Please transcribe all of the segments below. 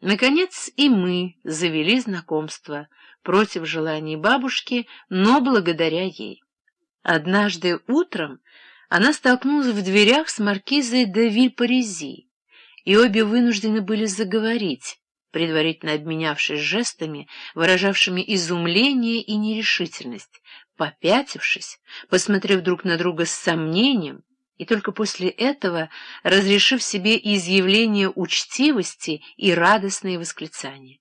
Наконец и мы завели знакомство против желаний бабушки, но благодаря ей. Однажды утром она столкнулась в дверях с маркизой де Вильпарези, и обе вынуждены были заговорить, предварительно обменявшись жестами, выражавшими изумление и нерешительность, попятившись, посмотрев друг на друга с сомнением, и только после этого разрешив себе изъявление учтивости и радостные восклицания.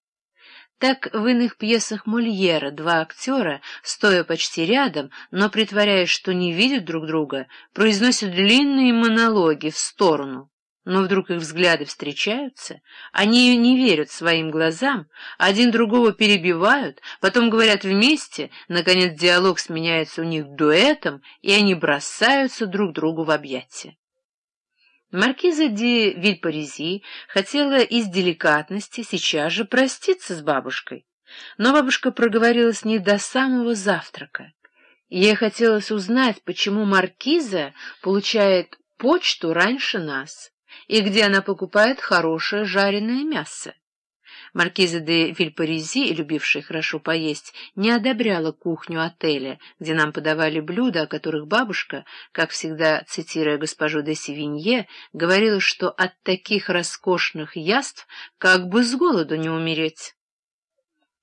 Так в иных пьесах Мольера два актера, стоя почти рядом, но притворяясь, что не видят друг друга, произносят длинные монологи в сторону, но вдруг их взгляды встречаются, они не верят своим глазам, один другого перебивают, потом говорят вместе, наконец диалог сменяется у них дуэтом, и они бросаются друг другу в объятия. Маркиза де Вильпарези хотела из деликатности сейчас же проститься с бабушкой, но бабушка проговорилась не до самого завтрака. Ей хотелось узнать, почему Маркиза получает почту раньше нас и где она покупает хорошее жареное мясо. Маркиза де Вильпарези, любившая хорошо поесть, не одобряла кухню отеля, где нам подавали блюда, о которых бабушка, как всегда цитируя госпожу де Севинье, говорила, что от таких роскошных яств как бы с голоду не умереть.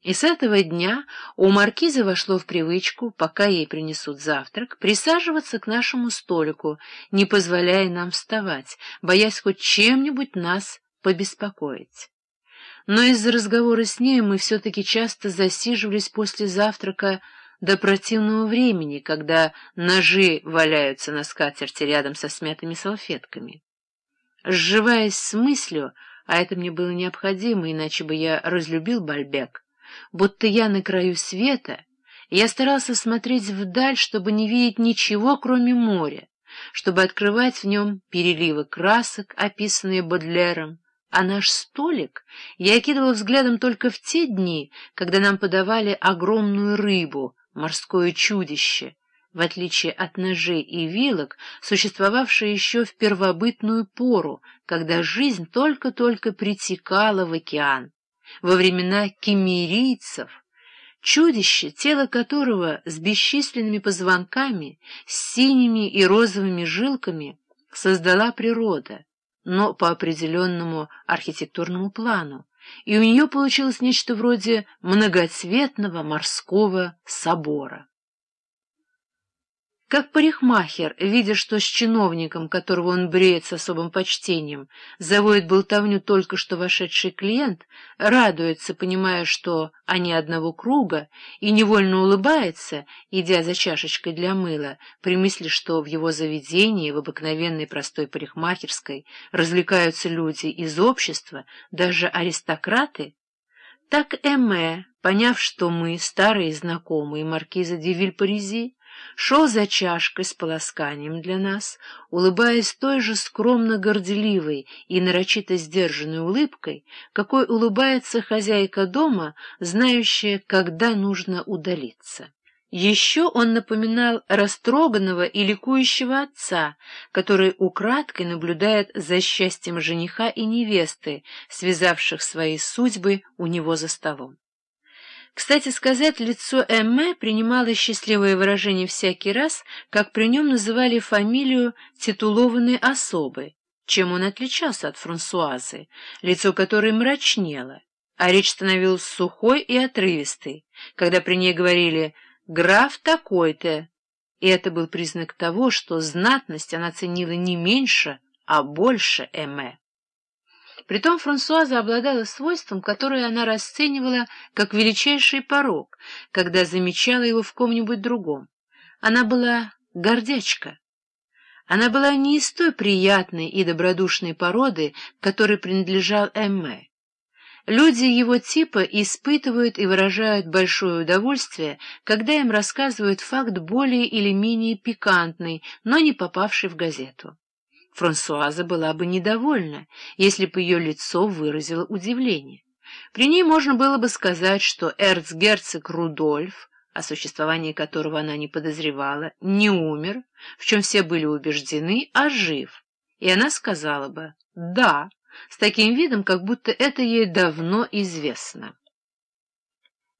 И с этого дня у маркиза вошло в привычку, пока ей принесут завтрак, присаживаться к нашему столику, не позволяя нам вставать, боясь хоть чем-нибудь нас побеспокоить. Но из-за разговора с ней мы все-таки часто засиживались после завтрака до противного времени, когда ножи валяются на скатерти рядом со смятыми салфетками. Сживаясь с мыслью, а это мне было необходимо, иначе бы я разлюбил Бальбек, будто я на краю света, я старался смотреть вдаль, чтобы не видеть ничего, кроме моря, чтобы открывать в нем переливы красок, описанные Бодлером, а наш столик я окидывал взглядом только в те дни, когда нам подавали огромную рыбу, морское чудище, в отличие от ножей и вилок, существовавшие еще в первобытную пору, когда жизнь только-только притекала в океан во времена кемерийцев, чудище, тело которого с бесчисленными позвонками, с синими и розовыми жилками создала природа, но по определенному архитектурному плану, и у нее получилось нечто вроде многоцветного морского собора. Как парикмахер, видя, что с чиновником, которого он бреет с особым почтением, заводит болтовню только что вошедший клиент, радуется, понимая, что они одного круга, и невольно улыбается, идя за чашечкой для мыла, при мысли, что в его заведении, в обыкновенной простой парикмахерской, развлекаются люди из общества, даже аристократы, так Эме, поняв, что мы, старые знакомые маркиза де Вильпарези, шел за чашкой с полосканием для нас, улыбаясь той же скромно-горделивой и нарочито сдержанной улыбкой, какой улыбается хозяйка дома, знающая, когда нужно удалиться. Еще он напоминал растроганного и ликующего отца, который украдкой наблюдает за счастьем жениха и невесты, связавших свои судьбы у него за столом. Кстати сказать, лицо Эмме принимало счастливое выражение всякий раз, как при нем называли фамилию титулованной особы, чем он отличался от Франсуазы, лицо которой мрачнело, а речь становилась сухой и отрывистой, когда при ней говорили «граф такой-то», и это был признак того, что знатность она ценила не меньше, а больше Эмме. Притом Франсуаза обладала свойством, которое она расценивала как величайший порог, когда замечала его в ком-нибудь другом. Она была гордячка. Она была не из той приятной и добродушной породы, которой принадлежал Эмме. Люди его типа испытывают и выражают большое удовольствие, когда им рассказывают факт более или менее пикантный, но не попавший в газету. Франсуаза была бы недовольна, если бы ее лицо выразило удивление. При ней можно было бы сказать, что эрцгерцог Рудольф, о существовании которого она не подозревала, не умер, в чем все были убеждены, а жив. И она сказала бы «да», с таким видом, как будто это ей давно известно.